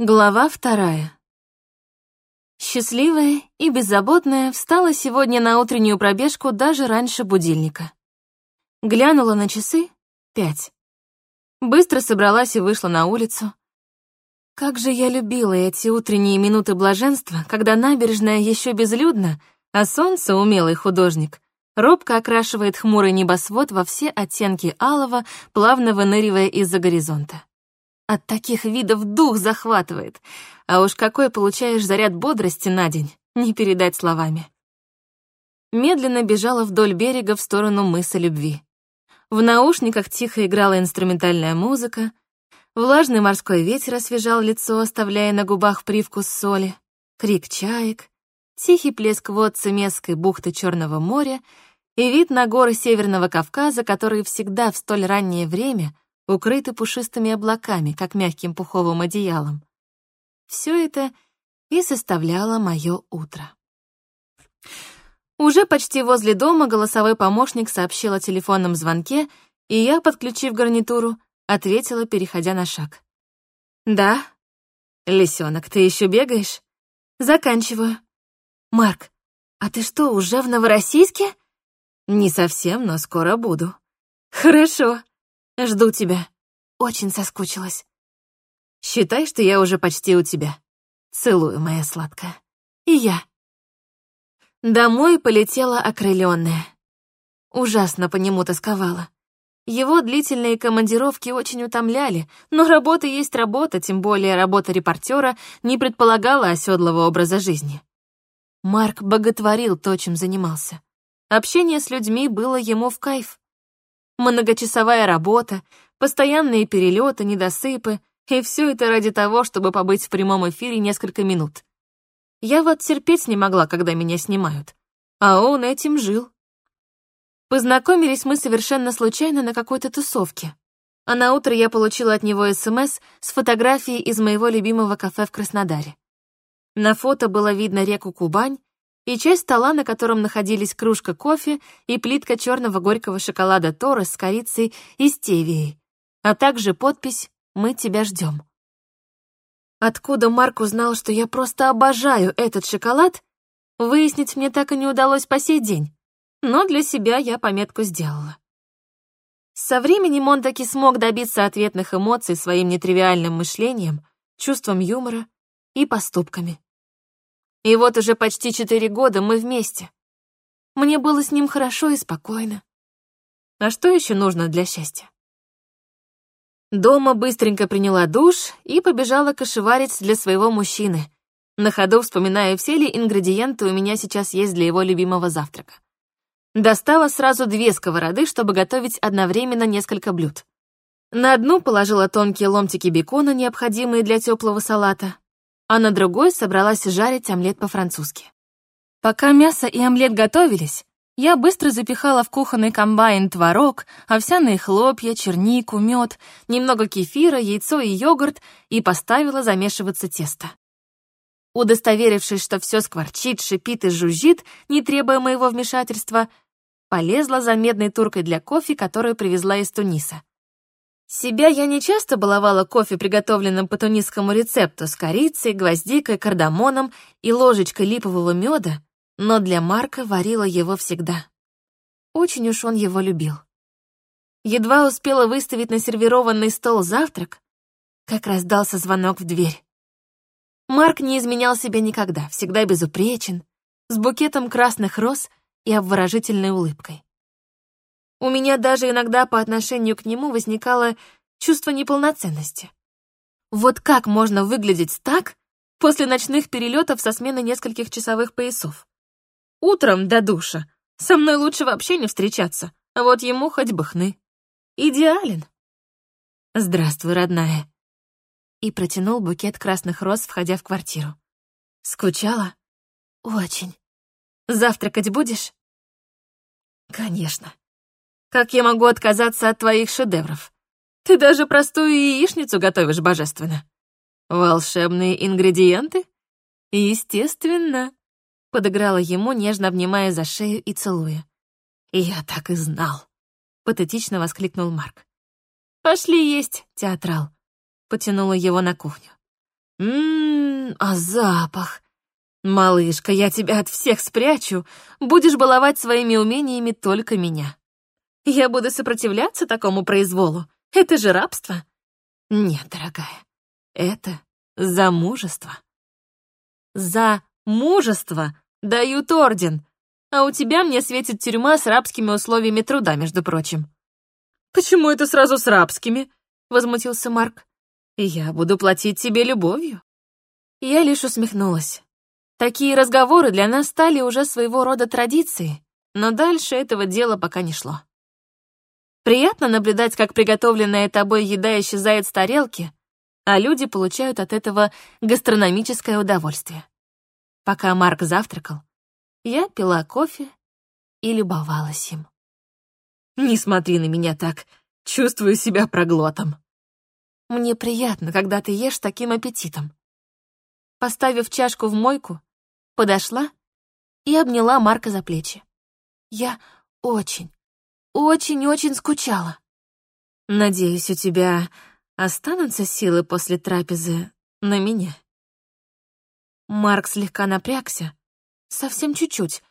Глава вторая. Счастливая и беззаботная встала сегодня на утреннюю пробежку даже раньше будильника. Глянула на часы — пять. Быстро собралась и вышла на улицу. Как же я любила эти утренние минуты блаженства, когда набережная еще безлюдна, а солнце, умелый художник, робко окрашивает хмурый небосвод во все оттенки алого, плавно выныривая из-за горизонта. От таких видов дух захватывает. А уж какой получаешь заряд бодрости на день, не передать словами. Медленно бежала вдоль берега в сторону мыса любви. В наушниках тихо играла инструментальная музыка, влажный морской ветер освежал лицо, оставляя на губах привкус соли, крик чаек, тихий плеск вод Цемесской бухты Черного моря и вид на горы Северного Кавказа, которые всегда в столь раннее время — укрыты пушистыми облаками, как мягким пуховым одеялом. Все это и составляло мое утро. Уже почти возле дома голосовой помощник сообщил о телефонном звонке, и я, подключив гарнитуру, ответила, переходя на шаг. «Да? Лисенок, ты еще бегаешь?» «Заканчиваю». «Марк, а ты что, уже в Новороссийске?» «Не совсем, но скоро буду». «Хорошо», Жду тебя. Очень соскучилась. Считай, что я уже почти у тебя. Целую, моя сладкая. И я. Домой полетела окрыленная. Ужасно по нему тосковала. Его длительные командировки очень утомляли, но работа есть работа, тем более работа репортера не предполагала оседлого образа жизни. Марк боготворил то, чем занимался. Общение с людьми было ему в кайф. Многочасовая работа, постоянные перелеты, недосыпы, и все это ради того, чтобы побыть в прямом эфире несколько минут. Я вот терпеть не могла, когда меня снимают. А он этим жил. Познакомились мы совершенно случайно на какой-то тусовке. А на утро я получила от него СМС с фотографией из моего любимого кафе в Краснодаре. На фото было видно реку Кубань, и часть стола, на котором находились кружка кофе и плитка черного горького шоколада Торрес с корицей и стевией, а также подпись «Мы тебя ждем». Откуда Марк узнал, что я просто обожаю этот шоколад, выяснить мне так и не удалось по сей день, но для себя я пометку сделала. Со временем он таки смог добиться ответных эмоций своим нетривиальным мышлением, чувством юмора и поступками. И вот уже почти четыре года мы вместе. Мне было с ним хорошо и спокойно. А что еще нужно для счастья? Дома быстренько приняла душ и побежала кошеварить для своего мужчины, на ходу вспоминая, все ли ингредиенты у меня сейчас есть для его любимого завтрака. Достала сразу две сковороды, чтобы готовить одновременно несколько блюд. На одну положила тонкие ломтики бекона, необходимые для теплого салата, а на другой собралась жарить омлет по-французски. Пока мясо и омлет готовились, я быстро запихала в кухонный комбайн творог, овсяные хлопья, чернику, мед, немного кефира, яйцо и йогурт и поставила замешиваться тесто. Удостоверившись, что все скворчит, шипит и жужжит, не требуя моего вмешательства, полезла за медной туркой для кофе, которую привезла из Туниса. Себя я не часто баловала кофе, приготовленным по тунисскому рецепту с корицей, гвоздикой, кардамоном и ложечкой липового меда, но для Марка варила его всегда. Очень уж он его любил. Едва успела выставить на сервированный стол завтрак, как раздался звонок в дверь. Марк не изменял себя никогда, всегда безупречен, с букетом красных роз и обворожительной улыбкой. У меня даже иногда по отношению к нему возникало чувство неполноценности. Вот как можно выглядеть так после ночных перелетов со смены нескольких часовых поясов? Утром до душа со мной лучше вообще не встречаться, а вот ему хоть бы хны. Идеален. Здравствуй, родная. И протянул букет красных роз, входя в квартиру. Скучала? Очень. Завтракать будешь? Конечно. Как я могу отказаться от твоих шедевров? Ты даже простую яичницу готовишь божественно. Волшебные ингредиенты? Естественно. Подыграла ему, нежно обнимая за шею и целуя. «Я так и знал!» — патетично воскликнул Марк. «Пошли есть, театрал!» — потянула его на кухню. Ммм, а запах. Малышка, я тебя от всех спрячу. Будешь баловать своими умениями только меня. Я буду сопротивляться такому произволу. Это же рабство. Нет, дорогая, это замужество. За мужество дают орден, а у тебя мне светит тюрьма с рабскими условиями труда, между прочим. Почему это сразу с рабскими? Возмутился Марк. Я буду платить тебе любовью. Я лишь усмехнулась. Такие разговоры для нас стали уже своего рода традицией, но дальше этого дела пока не шло. Приятно наблюдать, как приготовленная тобой еда исчезает с тарелки, а люди получают от этого гастрономическое удовольствие. Пока Марк завтракал, я пила кофе и любовалась им. «Не смотри на меня так, чувствую себя проглотом». «Мне приятно, когда ты ешь таким аппетитом». Поставив чашку в мойку, подошла и обняла Марка за плечи. Я очень, очень-очень скучала. Надеюсь, у тебя останутся силы после трапезы на меня. Марк слегка напрягся, совсем чуть-чуть,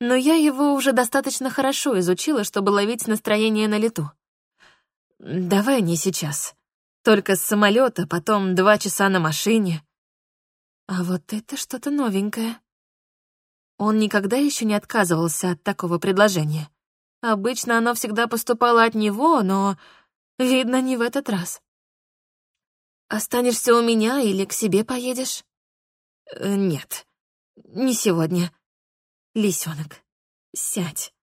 но я его уже достаточно хорошо изучила, чтобы ловить настроение на лету. Давай не сейчас. Только с самолета, потом два часа на машине. А вот это что-то новенькое. Он никогда еще не отказывался от такого предложения. Обычно оно всегда поступало от него, но, видно, не в этот раз. «Останешься у меня или к себе поедешь?» э, «Нет, не сегодня. Лисенок, сядь.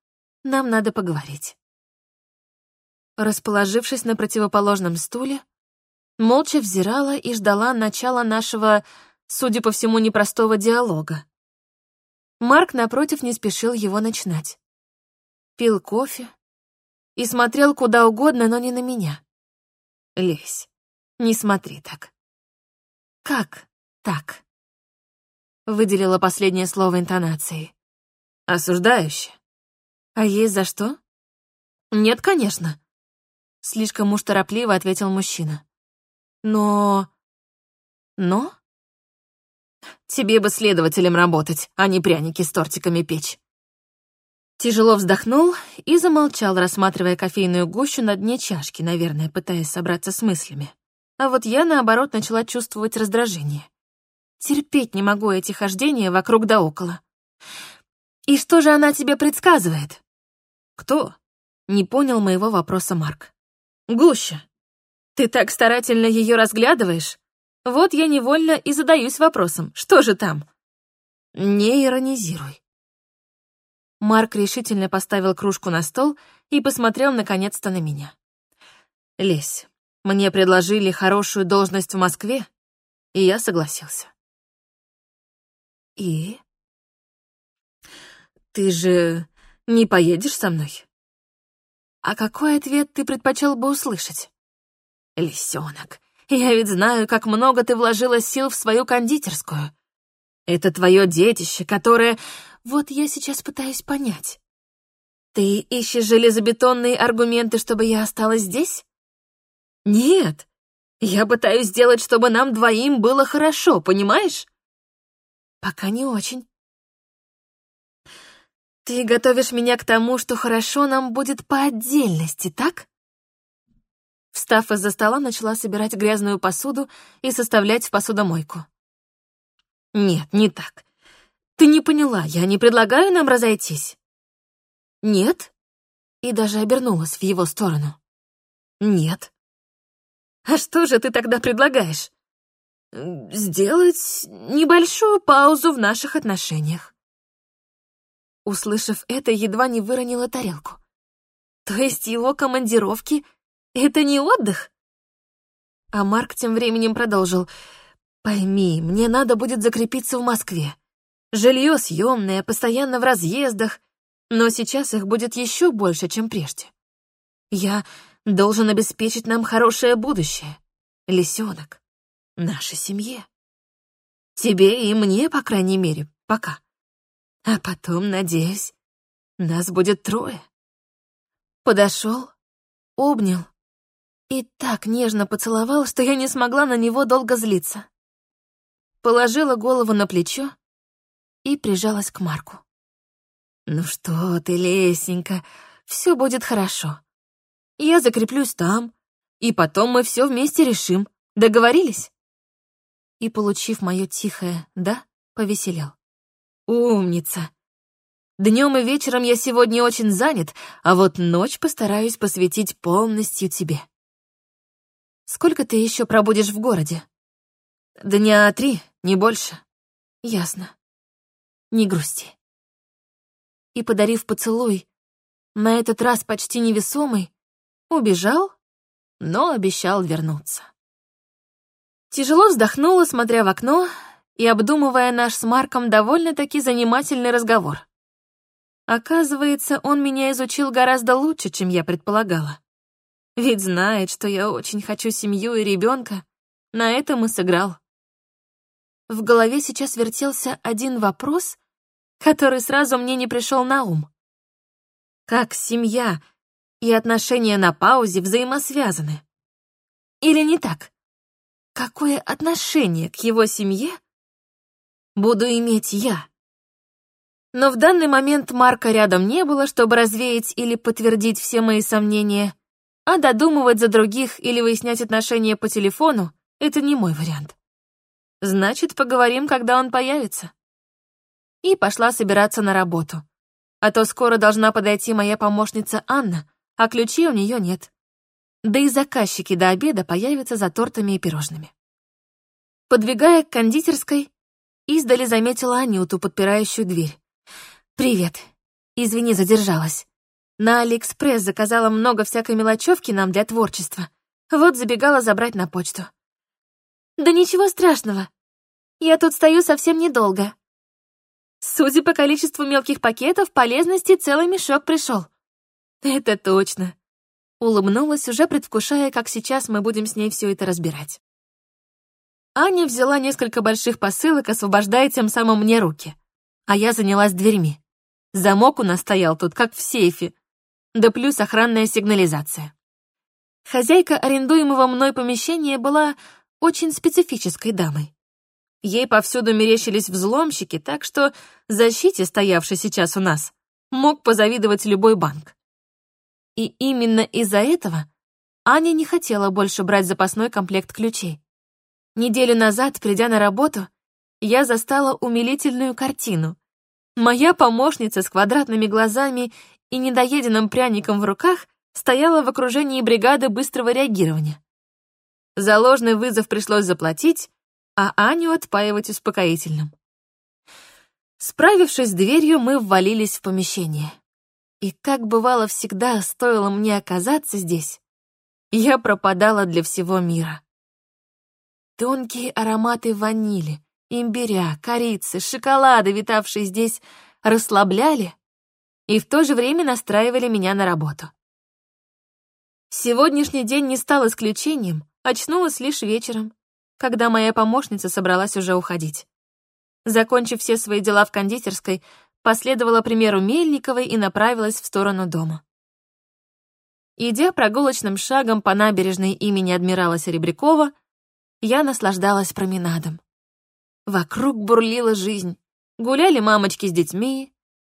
Нам надо поговорить». Расположившись на противоположном стуле, молча взирала и ждала начала нашего, судя по всему, непростого диалога. Марк, напротив, не спешил его начинать пил кофе и смотрел куда угодно, но не на меня. Лесь, не смотри так. Как так? Выделила последнее слово интонацией. Осуждающе. А есть за что? Нет, конечно. Слишком уж торопливо ответил мужчина. Но... Но? Тебе бы следователем работать, а не пряники с тортиками печь. Тяжело вздохнул и замолчал, рассматривая кофейную гущу на дне чашки, наверное, пытаясь собраться с мыслями. А вот я, наоборот, начала чувствовать раздражение. Терпеть не могу эти хождения вокруг да около. «И что же она тебе предсказывает?» «Кто?» — не понял моего вопроса Марк. «Гуща. Ты так старательно ее разглядываешь? Вот я невольно и задаюсь вопросом, что же там?» «Не иронизируй. Марк решительно поставил кружку на стол и посмотрел наконец-то на меня. «Лесь, мне предложили хорошую должность в Москве, и я согласился». «И?» «Ты же не поедешь со мной?» «А какой ответ ты предпочел бы услышать?» «Лисенок, я ведь знаю, как много ты вложила сил в свою кондитерскую. Это твое детище, которое вот я сейчас пытаюсь понять. Ты ищешь железобетонные аргументы, чтобы я осталась здесь? Нет. Я пытаюсь сделать, чтобы нам двоим было хорошо, понимаешь? Пока не очень. Ты готовишь меня к тому, что хорошо нам будет по отдельности, так? Встав из-за стола, начала собирать грязную посуду и составлять в посудомойку. Нет, не так. Ты не поняла, я не предлагаю нам разойтись. Нет? И даже обернулась в его сторону. Нет. А что же ты тогда предлагаешь? Сделать небольшую паузу в наших отношениях. Услышав это, едва не выронила тарелку. То есть его командировки — это не отдых? А Марк тем временем продолжил. «Пойми, мне надо будет закрепиться в Москве. Жилье съемное, постоянно в разъездах, но сейчас их будет еще больше, чем прежде. Я должен обеспечить нам хорошее будущее, лисенок, нашей семье. Тебе и мне, по крайней мере, пока. А потом, надеюсь, нас будет трое. Подошел, обнял и так нежно поцеловал, что я не смогла на него долго злиться. положила голову на плечо и прижалась к Марку. «Ну что ты, Лесенька, все будет хорошо. Я закреплюсь там, и потом мы все вместе решим. Договорились?» И, получив мое тихое «да», повеселел. «Умница! Днем и вечером я сегодня очень занят, а вот ночь постараюсь посвятить полностью тебе. Сколько ты еще пробудешь в городе? Дня три, не больше. Ясно. Не грусти. И, подарив поцелуй, на этот раз почти невесомый, убежал, но обещал вернуться. Тяжело вздохнула, смотря в окно и обдумывая наш с Марком довольно-таки занимательный разговор. Оказывается, он меня изучил гораздо лучше, чем я предполагала. Ведь знает, что я очень хочу семью и ребенка. На этом и сыграл. В голове сейчас вертелся один вопрос, который сразу мне не пришел на ум. Как семья и отношения на паузе взаимосвязаны? Или не так? Какое отношение к его семье буду иметь я? Но в данный момент Марка рядом не было, чтобы развеять или подтвердить все мои сомнения, а додумывать за других или выяснять отношения по телефону — это не мой вариант. Значит, поговорим, когда он появится. И пошла собираться на работу. А то скоро должна подойти моя помощница Анна, а ключей у нее нет. Да и заказчики до обеда появятся за тортами и пирожными. Подвигая к кондитерской, издали заметила Анюту, подпирающую дверь. «Привет. Извини, задержалась. На Алиэкспресс заказала много всякой мелочевки нам для творчества. Вот забегала забрать на почту». «Да ничего страшного. Я тут стою совсем недолго». Судя по количеству мелких пакетов, полезности целый мешок пришел. «Это точно». Улыбнулась, уже предвкушая, как сейчас мы будем с ней все это разбирать. Аня взяла несколько больших посылок, освобождая тем самым мне руки. А я занялась дверьми. Замок у нас стоял тут, как в сейфе. Да плюс охранная сигнализация. Хозяйка арендуемого мной помещения была очень специфической дамой. Ей повсюду мерещились взломщики, так что защите, стоявшей сейчас у нас, мог позавидовать любой банк. И именно из-за этого Аня не хотела больше брать запасной комплект ключей. Неделю назад, придя на работу, я застала умилительную картину. Моя помощница с квадратными глазами и недоеденным пряником в руках стояла в окружении бригады быстрого реагирования. За ложный вызов пришлось заплатить, а Аню отпаивать успокоительным. Справившись с дверью, мы ввалились в помещение. И как бывало всегда, стоило мне оказаться здесь, я пропадала для всего мира. Тонкие ароматы ванили, имбиря, корицы, шоколада, витавшие здесь, расслабляли и в то же время настраивали меня на работу. Сегодняшний день не стал исключением, очнулась лишь вечером, когда моя помощница собралась уже уходить. Закончив все свои дела в кондитерской, последовала примеру Мельниковой и направилась в сторону дома. Идя прогулочным шагом по набережной имени адмирала Серебрякова, я наслаждалась променадом. Вокруг бурлила жизнь. Гуляли мамочки с детьми,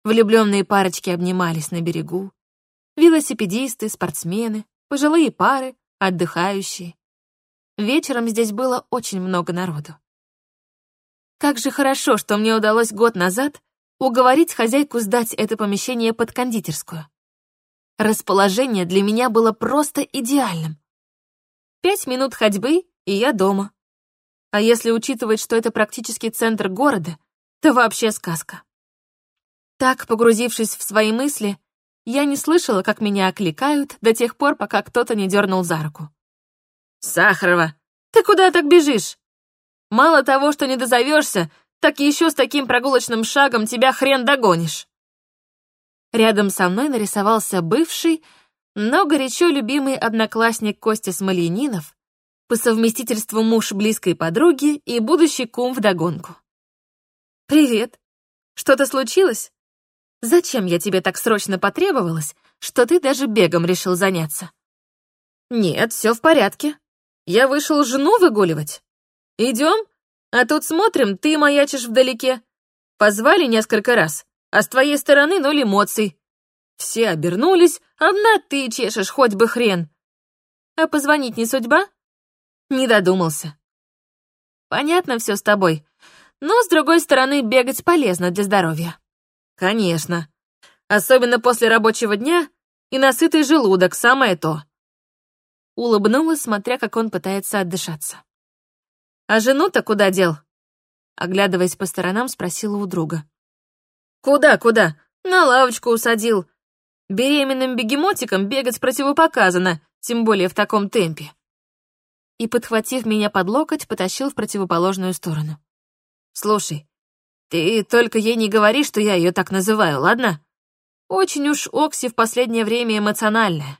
влюбленные парочки обнимались на берегу, велосипедисты, спортсмены, пожилые пары, отдыхающие. Вечером здесь было очень много народу. Как же хорошо, что мне удалось год назад уговорить хозяйку сдать это помещение под кондитерскую. Расположение для меня было просто идеальным. Пять минут ходьбы, и я дома. А если учитывать, что это практически центр города, то вообще сказка. Так, погрузившись в свои мысли, я не слышала, как меня окликают до тех пор, пока кто-то не дернул за руку. «Сахарова, ты куда так бежишь? Мало того, что не дозовешься, так еще с таким прогулочным шагом тебя хрен догонишь». Рядом со мной нарисовался бывший, но горячо любимый одноклассник Костя Смольянинов по совместительству муж близкой подруги и будущий кум вдогонку. «Привет. Что-то случилось? Зачем я тебе так срочно потребовалась, что ты даже бегом решил заняться?» «Нет, все в порядке. Я вышел жену выгуливать. Идем? А тут смотрим, ты маячишь вдалеке. Позвали несколько раз, а с твоей стороны ноль эмоций. Все обернулись, одна ты чешешь, хоть бы хрен. А позвонить не судьба? Не додумался. Понятно все с тобой. Но, с другой стороны, бегать полезно для здоровья. Конечно. Особенно после рабочего дня и насытый желудок, самое то. Улыбнулась, смотря, как он пытается отдышаться. «А жену-то куда дел?» Оглядываясь по сторонам, спросила у друга. «Куда, куда? На лавочку усадил. Беременным бегемотиком бегать противопоказано, тем более в таком темпе» и, подхватив меня под локоть, потащил в противоположную сторону. «Слушай, ты только ей не говори, что я ее так называю, ладно? Очень уж Окси в последнее время эмоциональная».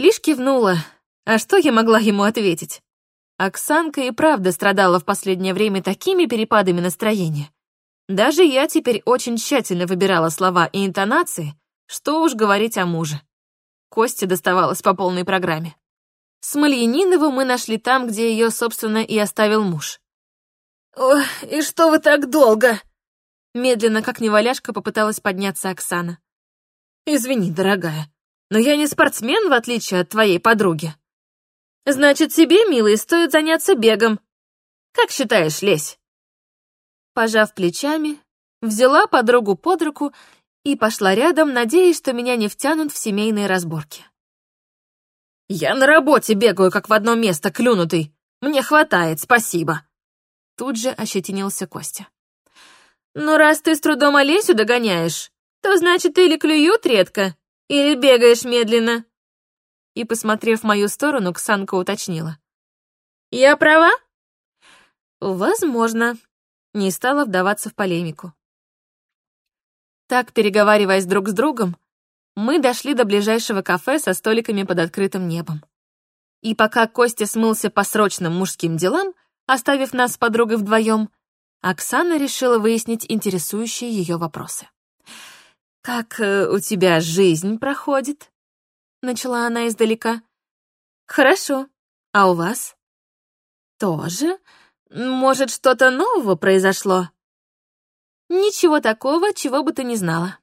Лишь кивнула, а что я могла ему ответить? Оксанка и правда страдала в последнее время такими перепадами настроения. Даже я теперь очень тщательно выбирала слова и интонации, что уж говорить о муже. Косте доставалось по полной программе. Смольянинову мы нашли там, где ее, собственно, и оставил муж. «Ой, и что вы так долго?» Медленно, как неваляшка, попыталась подняться Оксана. «Извини, дорогая, но я не спортсмен, в отличие от твоей подруги. Значит, тебе, милый, стоит заняться бегом. Как считаешь, лезь?» Пожав плечами, взяла подругу под руку и пошла рядом, надеясь, что меня не втянут в семейные разборки. «Я на работе бегаю, как в одно место, клюнутый. Мне хватает, спасибо». Тут же ощетинился Костя. «Ну, раз ты с трудом Олесю догоняешь, то значит, или клюют редко, или бегаешь медленно». И, посмотрев в мою сторону, Ксанка уточнила. «Я права?» «Возможно», — не стала вдаваться в полемику. Так, переговариваясь друг с другом, мы дошли до ближайшего кафе со столиками под открытым небом. И пока Костя смылся по срочным мужским делам, оставив нас с подругой вдвоем, Оксана решила выяснить интересующие ее вопросы. «Как э, у тебя жизнь проходит?» — начала она издалека. «Хорошо. А у вас?» «Тоже? Может, что-то нового произошло?» «Ничего такого, чего бы ты не знала».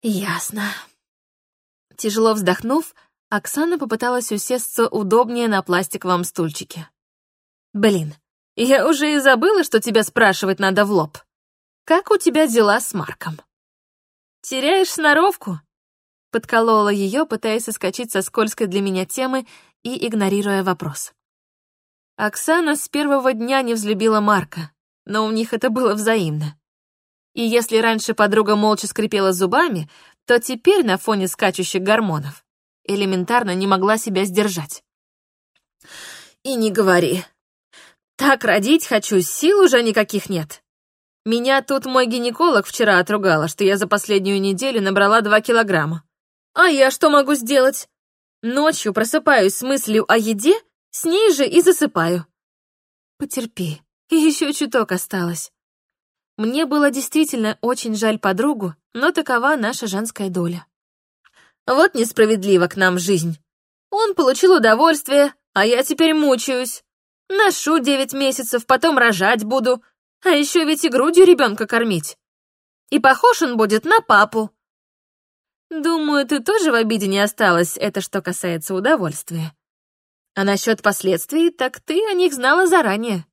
«Ясно». Тяжело вздохнув, Оксана попыталась усесться удобнее на пластиковом стульчике. «Блин, я уже и забыла, что тебя спрашивать надо в лоб. Как у тебя дела с Марком?» «Теряешь сноровку?» Подколола ее, пытаясь соскочить со скользкой для меня темы и игнорируя вопрос. Оксана с первого дня не взлюбила Марка, но у них это было взаимно. И если раньше подруга молча скрипела зубами, то теперь на фоне скачущих гормонов элементарно не могла себя сдержать. «И не говори. Так родить хочу, сил уже никаких нет. Меня тут мой гинеколог вчера отругала, что я за последнюю неделю набрала два килограмма. А я что могу сделать? Ночью просыпаюсь с мыслью о еде, с ней же и засыпаю. Потерпи, еще чуток осталось. Мне было действительно очень жаль подругу, но такова наша женская доля. Вот несправедливо к нам жизнь. Он получил удовольствие, а я теперь мучаюсь. Ношу девять месяцев, потом рожать буду, а еще ведь и грудью ребенка кормить. И похож он будет на папу. Думаю, ты тоже в обиде не осталась, это что касается удовольствия. А насчет последствий, так ты о них знала заранее.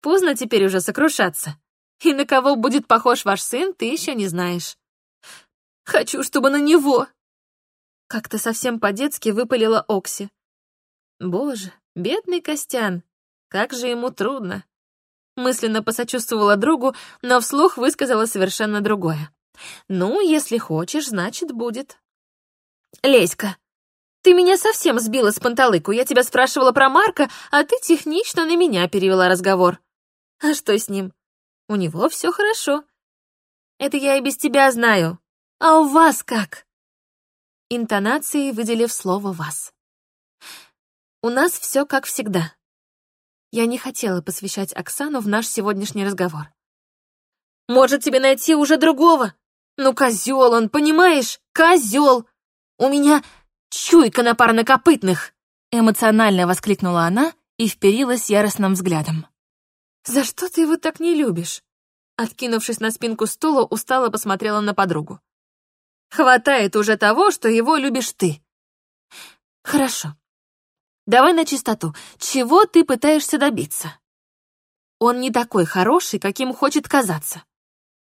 Поздно теперь уже сокрушаться. И на кого будет похож ваш сын, ты еще не знаешь. Хочу, чтобы на него. Как-то совсем по-детски выпалила Окси. Боже, бедный Костян, как же ему трудно. Мысленно посочувствовала другу, но вслух высказала совершенно другое. Ну, если хочешь, значит, будет. Леська, ты меня совсем сбила с панталыку. Я тебя спрашивала про Марка, а ты технично на меня перевела разговор. А что с ним? У него все хорошо. Это я и без тебя знаю. А у вас как? Интонацией выделив слово «вас». У нас все как всегда. Я не хотела посвящать Оксану в наш сегодняшний разговор. Может, тебе найти уже другого? Ну, козел он, понимаешь? Козел! У меня чуйка на парнокопытных! Эмоционально воскликнула она и вперилась яростным взглядом. «За что ты его так не любишь?» Откинувшись на спинку стула, устало посмотрела на подругу. «Хватает уже того, что его любишь ты». «Хорошо. Давай на чистоту. Чего ты пытаешься добиться?» «Он не такой хороший, каким хочет казаться».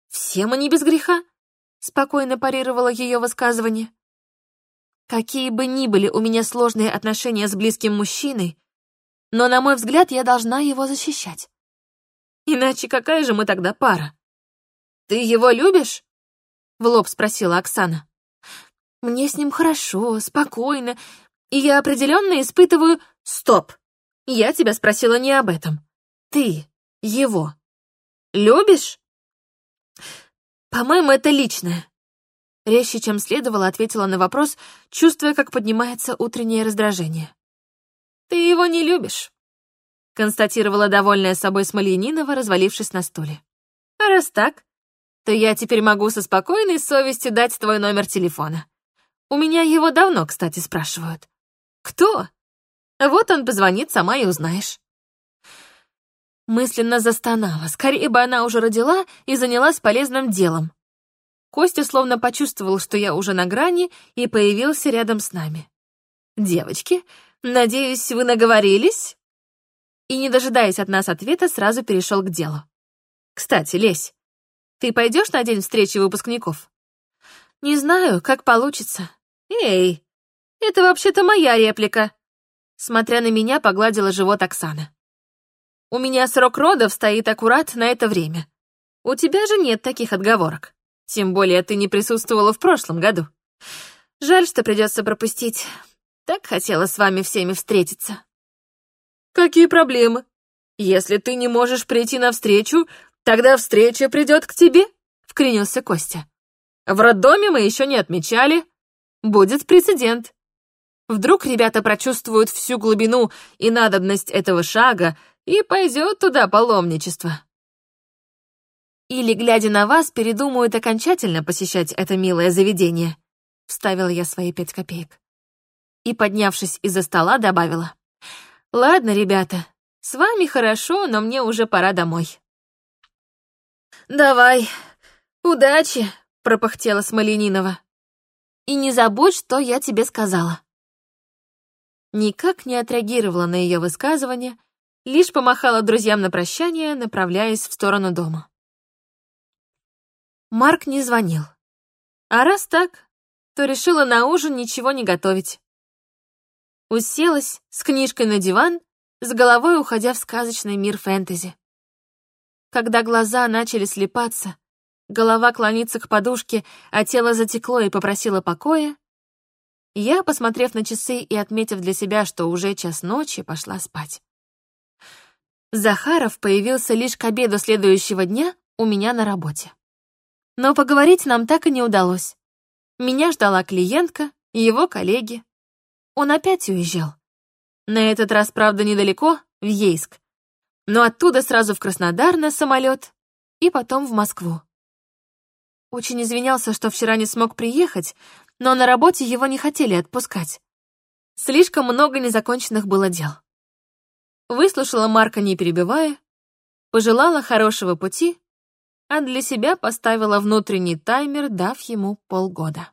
«Все мы не без греха», — спокойно парировала ее высказывание. «Какие бы ни были у меня сложные отношения с близким мужчиной, но, на мой взгляд, я должна его защищать. Иначе какая же мы тогда пара? Ты его любишь? В лоб спросила Оксана. Мне с ним хорошо, спокойно, и я определенно испытываю... Стоп! Я тебя спросила не об этом. Ты его любишь? По-моему, это личное. Резче, чем следовало, ответила на вопрос, чувствуя, как поднимается утреннее раздражение. Ты его не любишь констатировала довольная собой Смольянинова, развалившись на стуле. «А раз так, то я теперь могу со спокойной совестью дать твой номер телефона. У меня его давно, кстати, спрашивают. Кто? Вот он позвонит, сама и узнаешь». Мысленно застонала, скорее бы она уже родила и занялась полезным делом. Костя словно почувствовал, что я уже на грани, и появился рядом с нами. «Девочки, надеюсь, вы наговорились?» и, не дожидаясь от нас ответа, сразу перешел к делу. «Кстати, Лесь, ты пойдешь на день встречи выпускников?» «Не знаю, как получится». «Эй, это вообще-то моя реплика!» Смотря на меня, погладила живот Оксана. «У меня срок родов стоит аккурат на это время. У тебя же нет таких отговорок. Тем более ты не присутствовала в прошлом году. Жаль, что придется пропустить. Так хотела с вами всеми встретиться». Какие проблемы? Если ты не можешь прийти навстречу, тогда встреча придет к тебе, вклинился Костя. В роддоме мы еще не отмечали. Будет прецедент. Вдруг ребята прочувствуют всю глубину и надобность этого шага, и пойдет туда паломничество. Или, глядя на вас, передумают окончательно посещать это милое заведение, вставила я свои пять копеек. И, поднявшись из-за стола, добавила. Ладно, ребята, с вами хорошо, но мне уже пора домой. Давай, удачи, пропыхтела Смоленинова. И не забудь, что я тебе сказала. Никак не отреагировала на ее высказывание, лишь помахала друзьям на прощание, направляясь в сторону дома. Марк не звонил. А раз так, то решила на ужин ничего не готовить уселась с книжкой на диван, с головой уходя в сказочный мир фэнтези. Когда глаза начали слепаться, голова клониться к подушке, а тело затекло и попросило покоя, я, посмотрев на часы и отметив для себя, что уже час ночи, пошла спать. Захаров появился лишь к обеду следующего дня у меня на работе. Но поговорить нам так и не удалось. Меня ждала клиентка, его коллеги, он опять уезжал. На этот раз, правда, недалеко, в Ейск. Но оттуда сразу в Краснодар на самолет и потом в Москву. Очень извинялся, что вчера не смог приехать, но на работе его не хотели отпускать. Слишком много незаконченных было дел. Выслушала Марка, не перебивая, пожелала хорошего пути, а для себя поставила внутренний таймер, дав ему полгода.